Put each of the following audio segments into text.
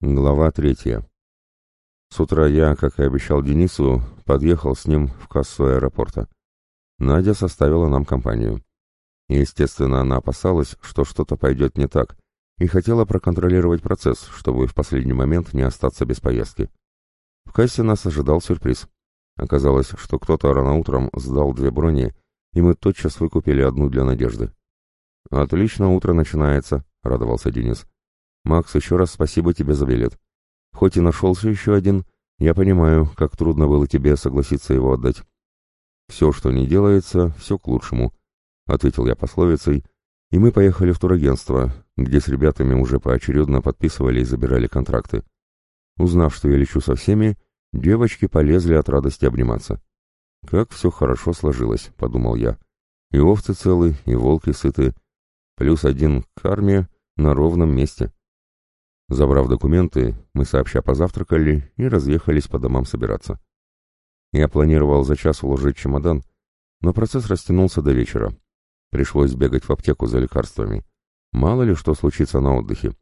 Глава третья. С утра я, как и обещал Денису, подъехал с ним в кассу аэропорта. Надя составила нам компанию. Естественно, она опасалась, что что-то пойдет не так, и хотела проконтролировать процесс, чтобы в последний момент не остаться без поездки. В кассе нас ожидал сюрприз. Оказалось, что кто-то рано утром сдал две брони, и мы тотчас выкупили одну для Надежды. «Отлично, утро начинается», — радовался Денис. Макс, еще раз спасибо тебе за билет. Хоть и нашелся еще один, я понимаю, как трудно было тебе согласиться его отдать. Все, что не делается, все к лучшему, — ответил я пословицей, и мы поехали в турагентство, где с ребятами уже поочередно подписывали и забирали контракты. Узнав, что я лечу со всеми, девочки полезли от радости обниматься. «Как все хорошо сложилось», — подумал я. «И овцы целы, и волки сыты. Плюс один к армии на ровном месте». Забрав документы, мы сообща позавтракали и разъехались по домам собираться. Я планировал за час уложить чемодан, но процесс растянулся до вечера. Пришлось бегать в аптеку за лекарствами. Мало ли что случится на отдыхе.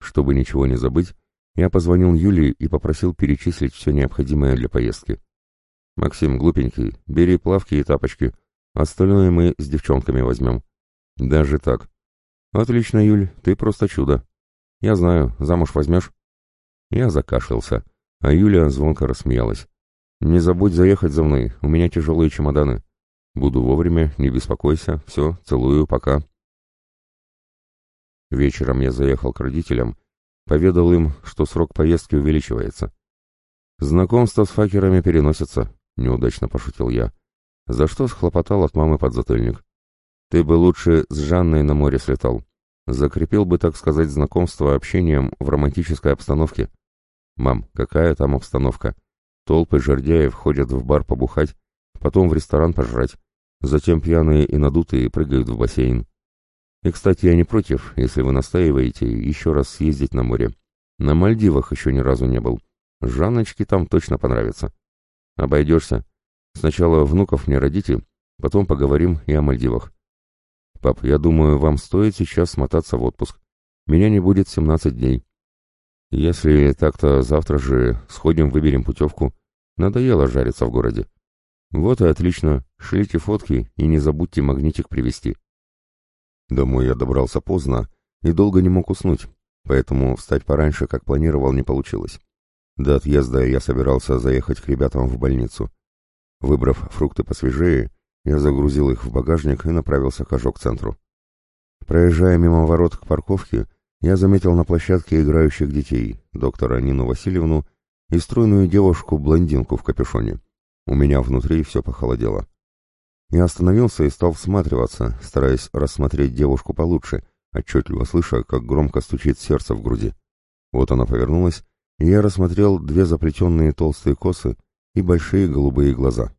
Чтобы ничего не забыть, я позвонил Юлии и попросил перечислить все необходимое для поездки. «Максим, глупенький, бери плавки и тапочки. Остальное мы с девчонками возьмем». «Даже так». «Отлично, Юль, ты просто чудо. «Я знаю, замуж возьмешь?» Я закашлялся, а Юля звонко рассмеялась. «Не забудь заехать за мной, у меня тяжелые чемоданы. Буду вовремя, не беспокойся, все, целую, пока». Вечером я заехал к родителям, поведал им, что срок поездки увеличивается. «Знакомство с факерами переносится», — неудачно пошутил я. За что схлопотал от мамы подзатыльник. «Ты бы лучше с Жанной на море слетал. Закрепил бы, так сказать, знакомство общением в романтической обстановке. Мам, какая там обстановка? Толпы жердяев ходят в бар побухать, потом в ресторан пожрать. Затем пьяные и надутые прыгают в бассейн. И, кстати, я не против, если вы настаиваете, еще раз съездить на море. На Мальдивах еще ни разу не был. Жанночке там точно понравится. Обойдешься. Сначала внуков мне родите, потом поговорим и о Мальдивах. «Пап, я думаю, вам стоит сейчас смотаться в отпуск. Меня не будет 17 дней. Если так-то завтра же сходим, выберем путевку. Надоело жариться в городе. Вот и отлично. Шлите фотки и не забудьте магнитик привезти». Домой я добрался поздно и долго не мог уснуть, поэтому встать пораньше, как планировал, не получилось. До отъезда я собирался заехать к ребятам в больницу. Выбрав фрукты посвежее, я загрузил их в багажник и направился к ожог-центру. Проезжая мимо ворот к парковке, я заметил на площадке играющих детей, доктора Нину Васильевну и стройную девушку-блондинку в капюшоне. У меня внутри все похолодело. Я остановился и стал всматриваться, стараясь рассмотреть девушку получше, отчетливо слыша, как громко стучит сердце в груди. Вот она повернулась, и я рассмотрел две заплетенные толстые косы и большие голубые глаза.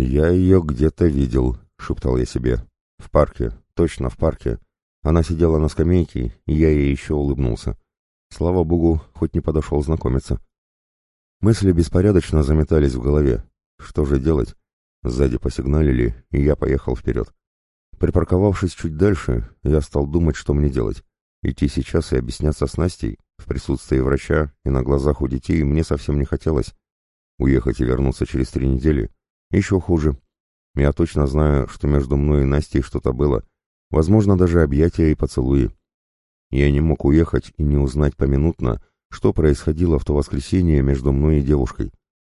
«Я ее где-то видел», — шептал я себе. «В парке, точно в парке. Она сидела на скамейке, и я ей еще улыбнулся. Слава богу, хоть не подошел знакомиться». Мысли беспорядочно заметались в голове. Что же делать? Сзади посигналили, и я поехал вперед. Припарковавшись чуть дальше, я стал думать, что мне делать. Идти сейчас и объясняться с Настей, в присутствии врача и на глазах у детей, мне совсем не хотелось. Уехать и вернуться через три недели еще хуже. Я точно знаю, что между мной и Настей что-то было. Возможно, даже объятия и поцелуи. Я не мог уехать и не узнать поминутно, что происходило в то воскресенье между мной и девушкой.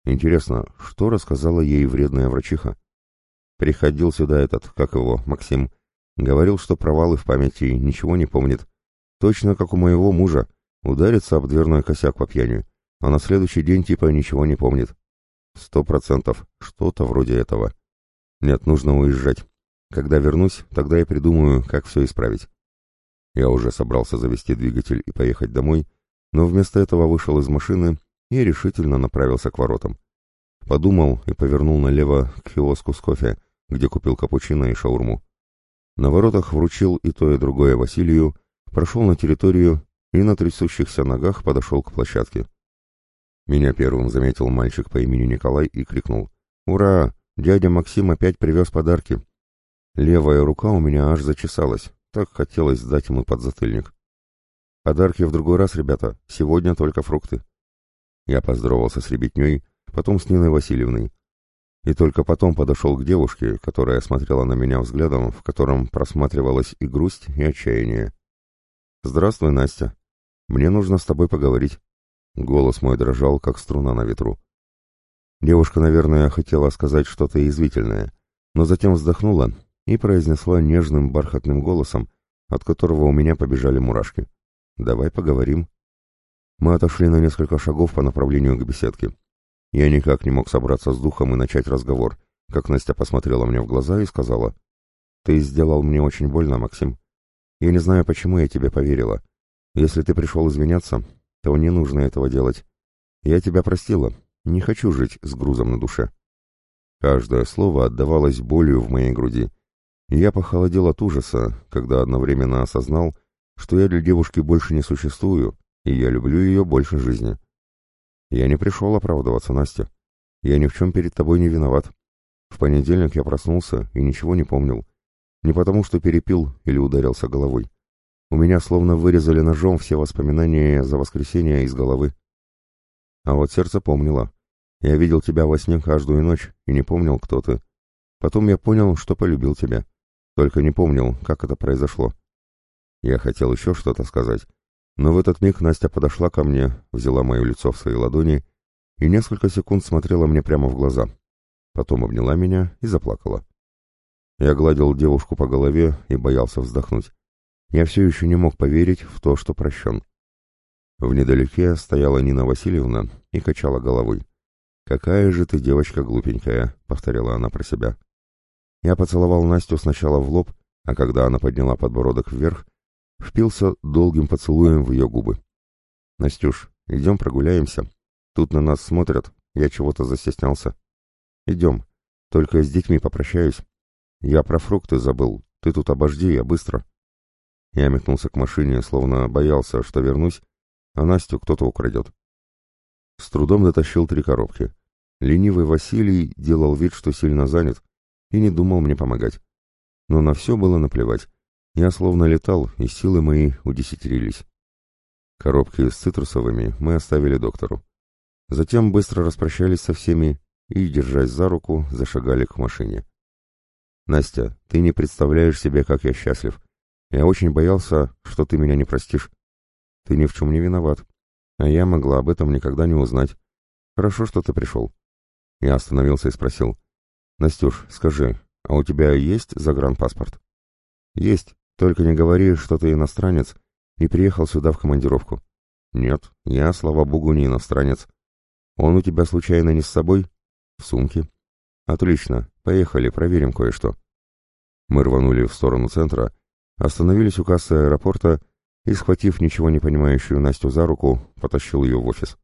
Интересно, что рассказала ей вредная врачиха? Приходил сюда этот, как его, Максим. Говорил, что провалы в памяти, ничего не помнит. Точно как у моего мужа. Ударится об дверной косяк по пьяни, а на следующий день типа ничего не помнит. Сто процентов. Что-то вроде этого. Нет, нужно уезжать. Когда вернусь, тогда я придумаю, как все исправить. Я уже собрался завести двигатель и поехать домой, но вместо этого вышел из машины и решительно направился к воротам. Подумал и повернул налево к киоску с кофе, где купил капучино и шаурму. На воротах вручил и то, и другое Василию, прошел на территорию и на трясущихся ногах подошел к площадке. Меня первым заметил мальчик по имени Николай и крикнул. «Ура! Дядя Максим опять привез подарки!» Левая рука у меня аж зачесалась, так хотелось сдать ему подзатыльник. Подарки в другой раз, ребята, сегодня только фрукты. Я поздоровался с ребятней, потом с Ниной Васильевной. И только потом подошел к девушке, которая смотрела на меня взглядом, в котором просматривалась и грусть, и отчаяние. «Здравствуй, Настя. Мне нужно с тобой поговорить». Голос мой дрожал, как струна на ветру. Девушка, наверное, хотела сказать что-то извительное, но затем вздохнула и произнесла нежным бархатным голосом, от которого у меня побежали мурашки. «Давай поговорим». Мы отошли на несколько шагов по направлению к беседке. Я никак не мог собраться с духом и начать разговор, как Настя посмотрела мне в глаза и сказала, «Ты сделал мне очень больно, Максим. Я не знаю, почему я тебе поверила. Если ты пришел извиняться, то не нужно этого делать. Я тебя простила, не хочу жить с грузом на душе». Каждое слово отдавалось болью в моей груди, я похолодел от ужаса, когда одновременно осознал, что я для девушки больше не существую, и я люблю ее больше жизни. Я не пришел оправдываться, Настя. Я ни в чем перед тобой не виноват. В понедельник я проснулся и ничего не помнил. Не потому, что перепил или ударился головой. У меня словно вырезали ножом все воспоминания за воскресенье из головы. А вот сердце помнило. Я видел тебя во сне каждую ночь и не помнил, кто ты. Потом я понял, что полюбил тебя. Только не помнил, как это произошло. Я хотел еще что-то сказать, но в этот миг Настя подошла ко мне, взяла мое лицо в свои ладони и несколько секунд смотрела мне прямо в глаза. Потом обняла меня и заплакала. Я гладил девушку по голове и боялся вздохнуть. Я все еще не мог поверить в то, что прощен. В недалеке стояла Нина Васильевна и качала головой. «Какая же ты девочка глупенькая», — повторяла она про себя. Я поцеловал Настю сначала в лоб, а когда она подняла подбородок вверх, впился долгим поцелуем в ее губы. «Настюш, идем прогуляемся. Тут на нас смотрят, я чего-то застеснялся. Идем, только с детьми попрощаюсь. Я про фрукты забыл, ты тут обожди, я быстро». Я метнулся к машине, словно боялся, что вернусь, а Настю кто-то украдет. С трудом дотащил три коробки. Ленивый Василий делал вид, что сильно занят, и не думал мне помогать. Но на все было наплевать. Я словно летал, и силы мои удесятерились. Коробки с цитрусовыми мы оставили доктору. Затем быстро распрощались со всеми и, держась за руку, зашагали к машине. «Настя, ты не представляешь себе, как я счастлив. Я очень боялся, что ты меня не простишь. Ты ни в чем не виноват, а я могла об этом никогда не узнать. Хорошо, что ты пришел». Я остановился и спросил. «Настюш, скажи, а у тебя есть загранпаспорт?» «Есть. Только не говори, что ты иностранец и приехал сюда в командировку. Нет, я, слава богу, не иностранец. Он у тебя случайно не с собой? В сумке. Отлично, поехали, проверим кое-что. Мы рванули в сторону центра, остановились у кассы аэропорта и, схватив ничего не понимающую Настю за руку, потащил ее в офис.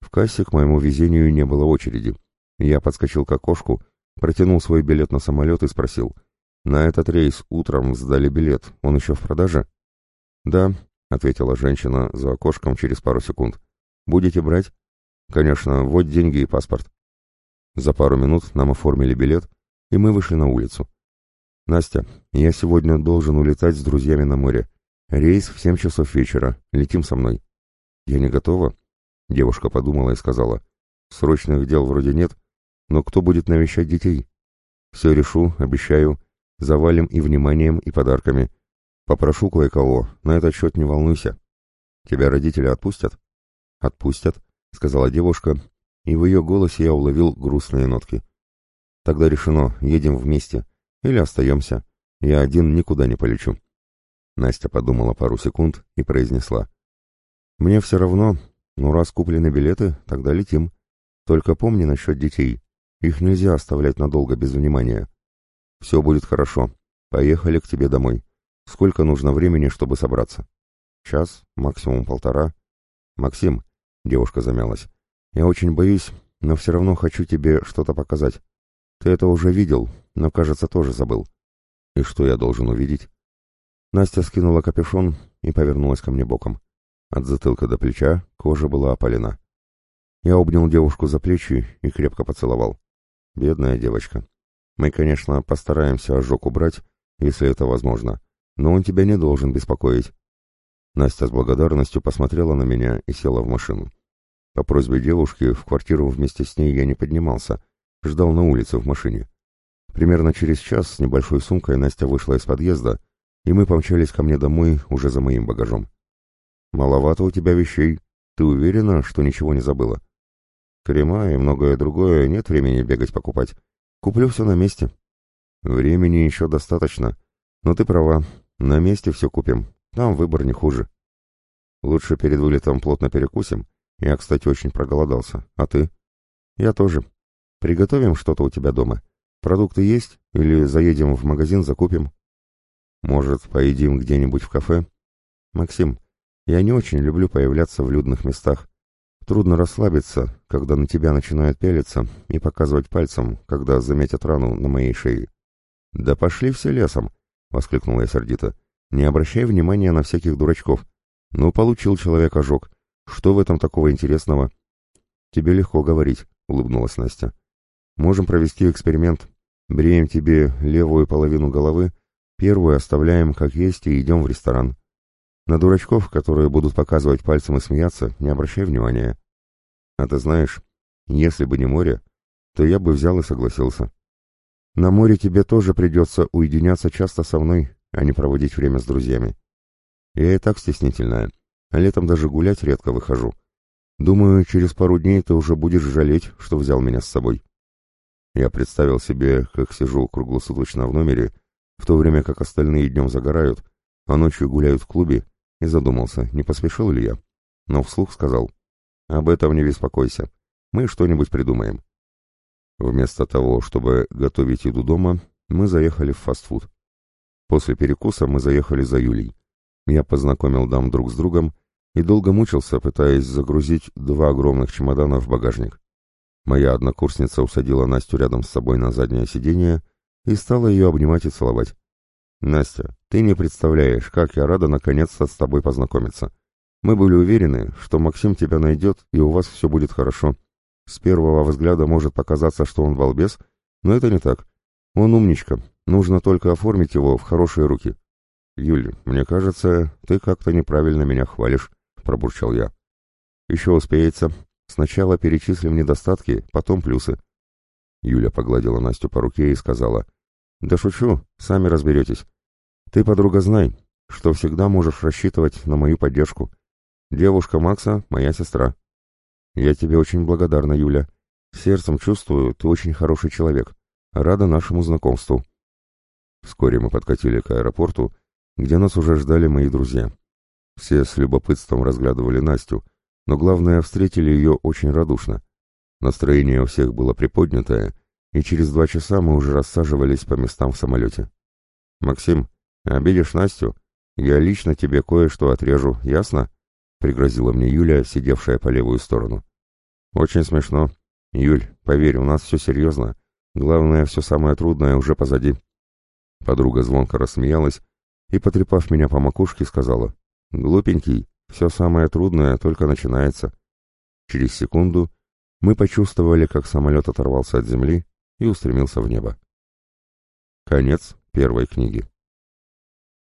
В кассе к моему везению не было очереди. Я подскочил к окошку, протянул свой билет на самолет и спросил — «На этот рейс утром сдали билет. Он еще в продаже?» «Да», — ответила женщина за окошком через пару секунд. «Будете брать?» «Конечно, вот деньги и паспорт». За пару минут нам оформили билет, и мы вышли на улицу. «Настя, я сегодня должен улетать с друзьями на море. Рейс в семь часов вечера. Летим со мной». «Я не готова?» Девушка подумала и сказала. «Срочных дел вроде нет, но кто будет навещать детей?» «Все решу, обещаю. Завалим и вниманием, и подарками. Попрошу кое-кого, на этот счет не волнуйся. Тебя родители отпустят? Отпустят, сказала девушка, и в ее голосе я уловил грустные нотки. Тогда решено, едем вместе. Или остаемся. Я один никуда не полечу. Настя подумала пару секунд и произнесла. «Мне все равно, но раз куплены билеты, тогда летим. Только помни насчет детей. Их нельзя оставлять надолго без внимания. Все будет хорошо. Поехали к тебе домой. Сколько нужно времени, чтобы собраться? Час, максимум полтора. Максим, девушка замялась. Я очень боюсь, но все равно хочу тебе что-то показать. Ты это уже видел, но, кажется, тоже забыл. И что я должен увидеть? Настя скинула капюшон и повернулась ко мне боком. От затылка до плеча кожа была опалена. Я обнял девушку за плечи и крепко поцеловал. Бедная девочка. Мы, конечно, постараемся ожог убрать, если это возможно, но он тебя не должен беспокоить. Настя с благодарностью посмотрела на меня и села в машину. По просьбе девушки в квартиру вместе с ней я не поднимался, ждал на улице в машине. Примерно через час с небольшой сумкой Настя вышла из подъезда, и мы помчались ко мне домой уже за моим багажом. «Маловато у тебя вещей. Ты уверена, что ничего не забыла?» «Крема и многое другое нет времени бегать покупать. Куплю все на месте». «Времени еще достаточно. Но ты права. На месте все купим. Там выбор не хуже». «Лучше перед вылетом плотно перекусим. Я, кстати, очень проголодался. А ты?» «Я тоже. Приготовим что-то у тебя дома. Продукты есть? Или заедем в магазин, закупим?» «Может, поедим где-нибудь в кафе?» «Максим, я не очень люблю появляться в людных местах. Трудно расслабиться, когда на тебя начинают пялиться и показывать пальцем, когда заметят рану на моей шее. «Да пошли все лесом!» — воскликнул я сердито. «Не обращай внимания на всяких дурачков. Ну, получил человек ожог. Что в этом такого интересного?» «Тебе легко говорить», — улыбнулась Настя. «Можем провести эксперимент. Бреем тебе левую половину головы, первую оставляем как есть и идем в ресторан. На дурачков, которые будут показывать пальцем и смеяться, не обращай внимания. А ты знаешь, если бы не море, то я бы взял и согласился. На море тебе тоже придется уединяться часто со мной, а не проводить время с друзьями. Я и так стеснительная, а летом даже гулять редко выхожу. Думаю, через пару дней ты уже будешь жалеть, что взял меня с собой. Я представил себе, как сижу круглосуточно в номере, в то время как остальные днем загорают, а ночью гуляют в клубе, и задумался, не поспешил ли я. Но вслух сказал, «Об этом не беспокойся, мы что-нибудь придумаем». Вместо того, чтобы готовить еду дома, мы заехали в фастфуд. После перекуса мы заехали за Юлей. Я познакомил дам друг с другом и долго мучился, пытаясь загрузить два огромных чемодана в багажник. Моя однокурсница усадила Настю рядом с собой на заднее сиденье и стала ее обнимать и целовать. «Настя, ты не представляешь, как я рада наконец-то с тобой познакомиться. Мы были уверены, что Максим тебя найдет, и у вас все будет хорошо. С первого взгляда может показаться, что он балбес, но это не так. Он умничка, нужно только оформить его в хорошие руки». «Юль, мне кажется, ты как-то неправильно меня хвалишь», — пробурчал я. «Еще успеется. Сначала перечислим недостатки, потом плюсы». Юля погладила Настю по руке и сказала — «Да шучу, сами разберетесь. Ты, подруга, знай, что всегда можешь рассчитывать на мою поддержку. Девушка Макса — моя сестра. Я тебе очень благодарна, Юля. Сердцем чувствую, ты очень хороший человек. Рада нашему знакомству». Вскоре мы подкатили к аэропорту, где нас уже ждали мои друзья. Все с любопытством разглядывали Настю, но главное, встретили ее очень радушно. Настроение у всех было приподнятое — и через два часа мы уже рассаживались по местам в самолете. «Максим, обидишь Настю? Я лично тебе кое-что отрежу, ясно?» — пригрозила мне Юля, сидевшая по левую сторону. «Очень смешно. Юль, поверь, у нас все серьезно. Главное, все самое трудное уже позади». Подруга звонко рассмеялась и, потрепав меня по макушке, сказала, «Глупенький, все самое трудное только начинается». Через секунду мы почувствовали, как самолет оторвался от земли и устремился в небо. Конец первой книги.